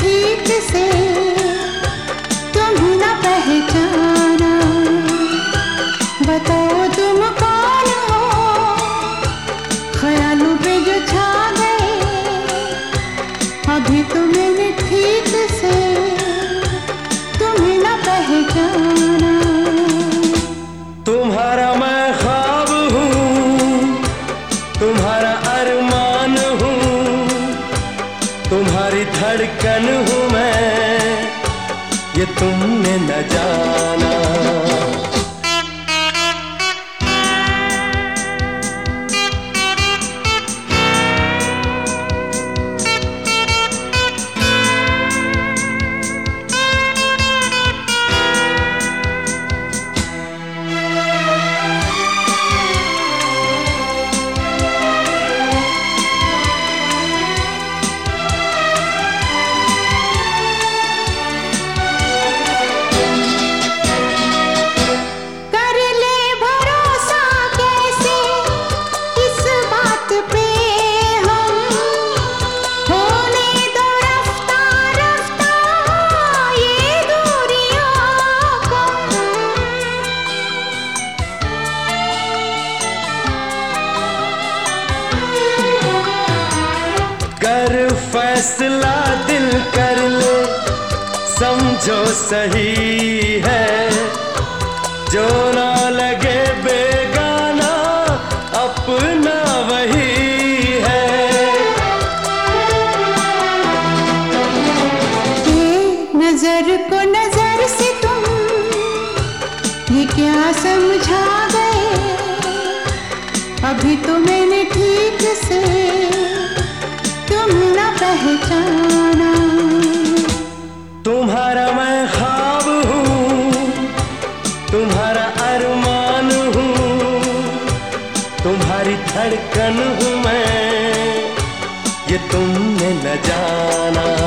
ठीक से तुम ना पहचाना धड़कन हूँ मैं ये तुमने न जाना। फैसला दिल कर ले। समझो सही है। जो ना लगे बेगाना, अपना वही है। नज़र को नज़र से तुम, ये क्या समझा गए? अभी तो मैंने ठीक से पहचाना। तुम्हारा मैं ख्वाब हूँ, तुम्हारा अरमान हूँ, तुम्हारी धड़कन हूँ मैं, ये तुमने न जाना।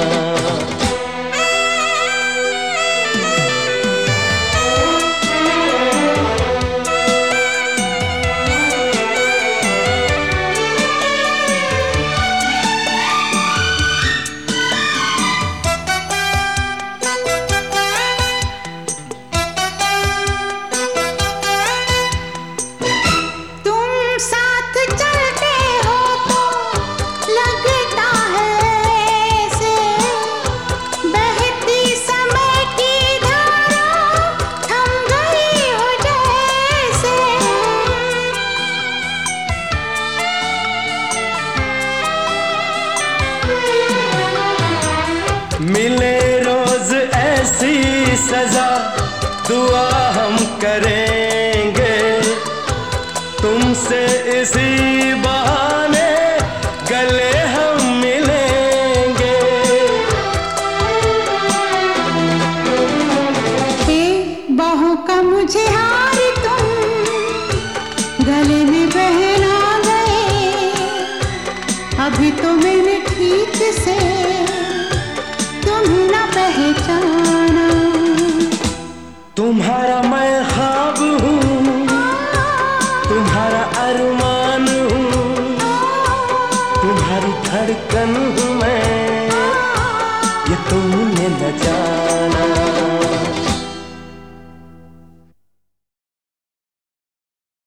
मिले रोज ऐसी सजा, दुआ हम करेंगे। तुमसे इसी बहाने गले हम मिलेंगे। हे बाहों का मुझे हार ये तुमने न जाना।